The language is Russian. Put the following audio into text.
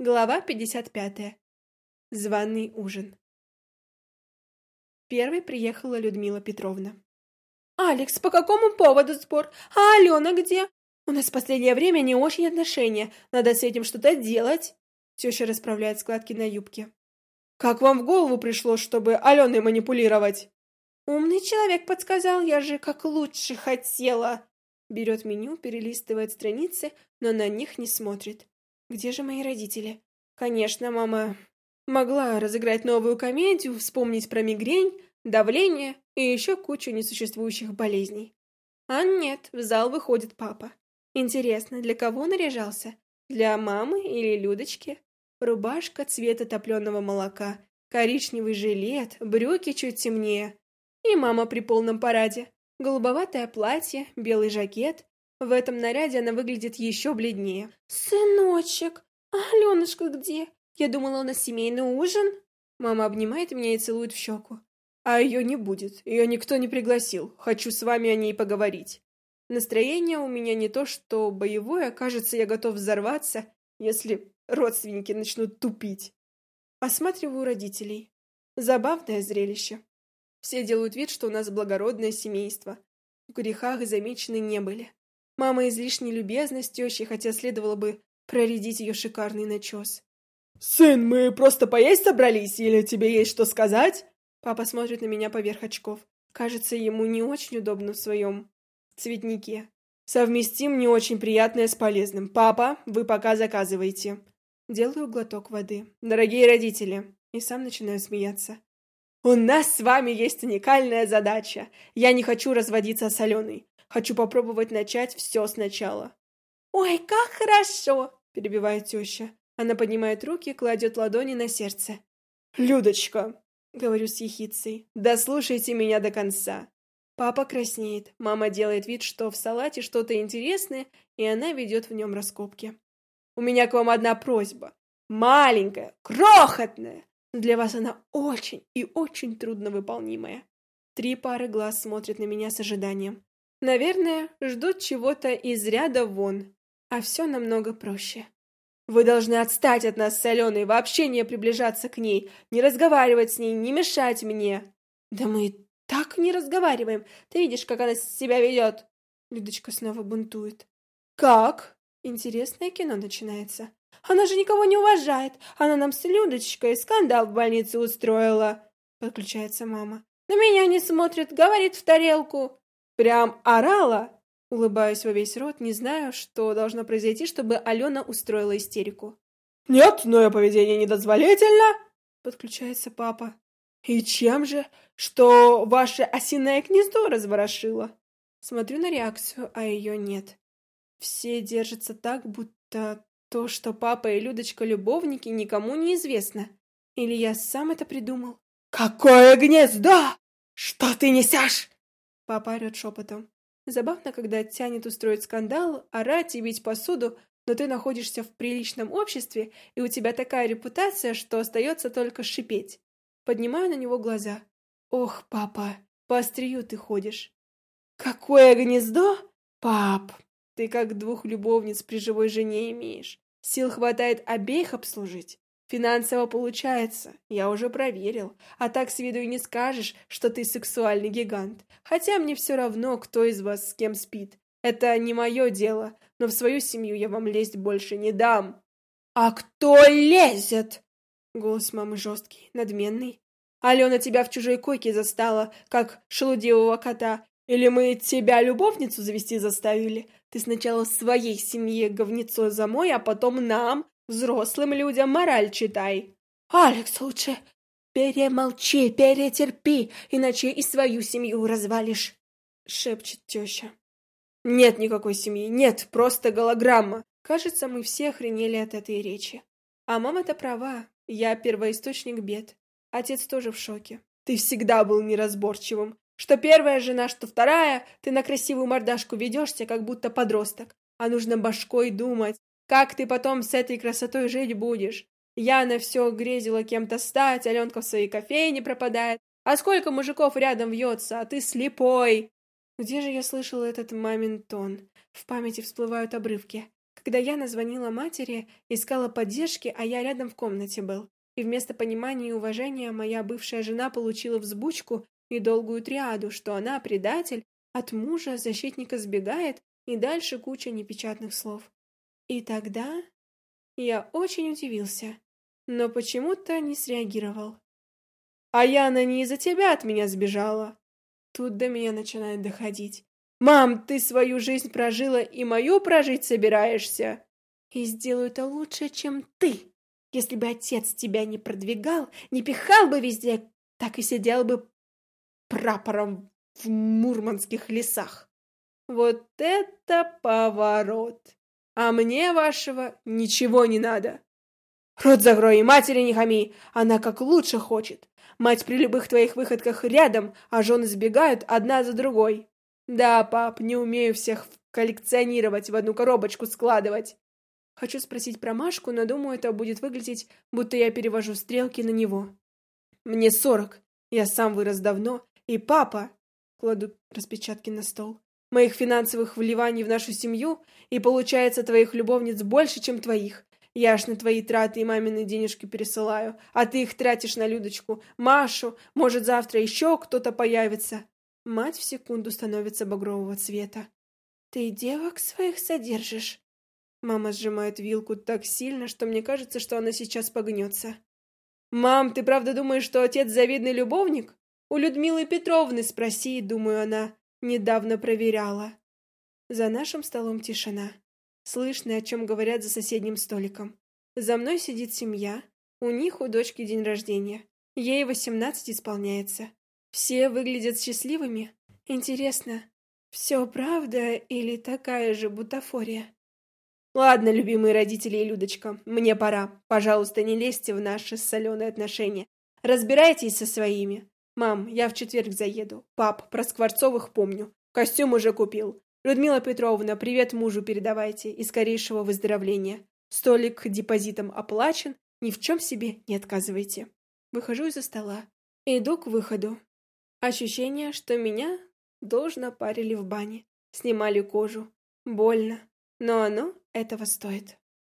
Глава 55. Званый ужин. Первой приехала Людмила Петровна. «Алекс, по какому поводу спор? А Алена где? У нас в последнее время не очень отношения. Надо с этим что-то делать». Теща расправляет складки на юбке. «Как вам в голову пришло, чтобы Аленой манипулировать?» «Умный человек подсказал, я же как лучше хотела». Берет меню, перелистывает страницы, но на них не смотрит. Где же мои родители? Конечно, мама могла разыграть новую комедию, вспомнить про мигрень, давление и еще кучу несуществующих болезней. А нет, в зал выходит папа. Интересно, для кого наряжался? Для мамы или Людочки? Рубашка цвета топленого молока, коричневый жилет, брюки чуть темнее. И мама при полном параде. Голубоватое платье, белый жакет, в этом наряде она выглядит еще бледнее. «Сыночек, а Аленушка где? Я думала, у нас семейный ужин». Мама обнимает меня и целует в щеку. «А ее не будет. Ее никто не пригласил. Хочу с вами о ней поговорить. Настроение у меня не то, что боевое. Кажется, я готов взорваться, если родственники начнут тупить. Осматриваю родителей. Забавное зрелище. Все делают вид, что у нас благородное семейство. В грехах замечены не были. Мама излишне любезна с тещей, хотя следовало бы проредить ее шикарный начес. «Сын, мы просто поесть собрались, или тебе есть что сказать?» Папа смотрит на меня поверх очков. Кажется, ему не очень удобно в своем цветнике. Совместим не очень приятное с полезным. Папа, вы пока заказывайте. Делаю глоток воды. Дорогие родители. И сам начинаю смеяться. У нас с вами есть уникальная задача. Я не хочу разводиться с Аленой. Хочу попробовать начать все сначала. «Ой, как хорошо!» – перебивает теща. Она поднимает руки и кладет ладони на сердце. «Людочка!» – говорю с ехицей. «Дослушайте меня до конца!» Папа краснеет. Мама делает вид, что в салате что-то интересное, и она ведет в нем раскопки. «У меня к вам одна просьба. Маленькая, крохотная, но для вас она очень и очень трудновыполнимая». Три пары глаз смотрят на меня с ожиданием. Наверное, ждут чего-то из ряда вон, а все намного проще. Вы должны отстать от нас с Аленой, вообще не приближаться к ней, не разговаривать с ней, не мешать мне. Да мы так не разговариваем. Ты видишь, как она себя ведет. Людочка снова бунтует. Как? Интересное кино начинается. Она же никого не уважает. Она нам с Людочкой скандал в больнице устроила. Подключается мама. На меня не смотрит, говорит в тарелку. Прям орала? Улыбаюсь во весь рот, не знаю, что должно произойти, чтобы Алена устроила истерику. «Нет, но ее поведение недозволительно!» Подключается папа. «И чем же? Что ваше осиное гнездо разворошило?» Смотрю на реакцию, а ее нет. Все держатся так, будто то, что папа и Людочка любовники, никому не известно. Или я сам это придумал? «Какое гнездо? Что ты несешь?» Папа орет шепотом. Забавно, когда тянет устроить скандал, орать и бить посуду, но ты находишься в приличном обществе, и у тебя такая репутация, что остается только шипеть. Поднимаю на него глаза. Ох, папа, по острию ты ходишь. Какое гнездо? Пап, ты как двух любовниц при живой жене имеешь. Сил хватает обеих обслужить. Финансово получается, я уже проверил. А так с виду и не скажешь, что ты сексуальный гигант. Хотя мне все равно, кто из вас с кем спит. Это не мое дело, но в свою семью я вам лезть больше не дам. А кто лезет? Голос мамы жесткий, надменный. Алена тебя в чужой койке застала, как шелудивого кота. Или мы тебя любовницу завести заставили? Ты сначала своей семье говнецо замой, а потом нам, Взрослым людям мораль читай. Алекс, лучше перемолчи, перетерпи, иначе и свою семью развалишь, шепчет теща. Нет никакой семьи, нет, просто голограмма. Кажется, мы все охренели от этой речи. А мама-то права, я первоисточник бед. Отец тоже в шоке. Ты всегда был неразборчивым. Что первая жена, что вторая, ты на красивую мордашку ведешься, как будто подросток. А нужно башкой думать, как ты потом с этой красотой жить будешь? Яна все грезила кем-то стать, Аленка в своей кофейне пропадает. А сколько мужиков рядом вьется, а ты слепой!» Где же я слышала этот мамин тон? В памяти всплывают обрывки. Когда я назвонила матери, искала поддержки, а я рядом в комнате был. И вместо понимания и уважения моя бывшая жена получила взбучку и долгую триаду, что она предатель, от мужа защитника сбегает, и дальше куча непечатных слов. И тогда я очень удивился, но почему-то не среагировал. «А Яна не из-за тебя от меня сбежала!» Тут до меня начинает доходить. «Мам, ты свою жизнь прожила и мою прожить собираешься!» «И сделаю это лучше, чем ты!» Если бы отец тебя не продвигал, не пихал бы везде, так и сидел бы прапором в мурманских лесах. Вот это поворот! А мне вашего ничего не надо. Рот закрой, и матери не хами, она как лучше хочет. Мать при любых твоих выходках рядом, а жены сбегают одна за другой. Да, пап, не умею всех коллекционировать, в одну коробочку складывать. Хочу спросить про Машку, но думаю, это будет выглядеть, будто я перевожу стрелки на него. Мне сорок. Я сам вырос давно. И папа... Кладу распечатки на стол. Моих финансовых вливаний в нашу семью, и получается твоих любовниц больше, чем твоих. Я ж на твои траты и мамины денежки пересылаю, а ты их тратишь на Людочку, Машу, может, завтра еще кто-то появится. Мать в секунду становится багрового цвета. Ты девок своих содержишь? Мама сжимает вилку так сильно, что мне кажется, что она сейчас погнется. «Мам, ты правда думаешь, что отец завидный любовник? У Людмилы Петровны спроси, думаю она. Недавно проверяла». За нашим столом тишина. Слышно, о чем говорят за соседним столиком. За мной сидит семья. У них у дочки день рождения. Ей восемнадцать исполняется. Все выглядят счастливыми. Интересно, все правда или такая же бутафория? Ладно, любимые родители и Людочка, мне пора. Пожалуйста, не лезьте в наши соленые отношения. Разбирайтесь со своими. Мам, я в четверг заеду. Пап, про Скворцовых помню. Костюм уже купил. Людмила Петровна, привет мужу передавайте и скорейшего выздоровления. Столик депозитом оплачен, ни в чем себе не отказывайте. Выхожу из-за стола. Иду к выходу. Ощущение, что меня должно парили в бане. Снимали кожу. Больно. Но оно этого стоит.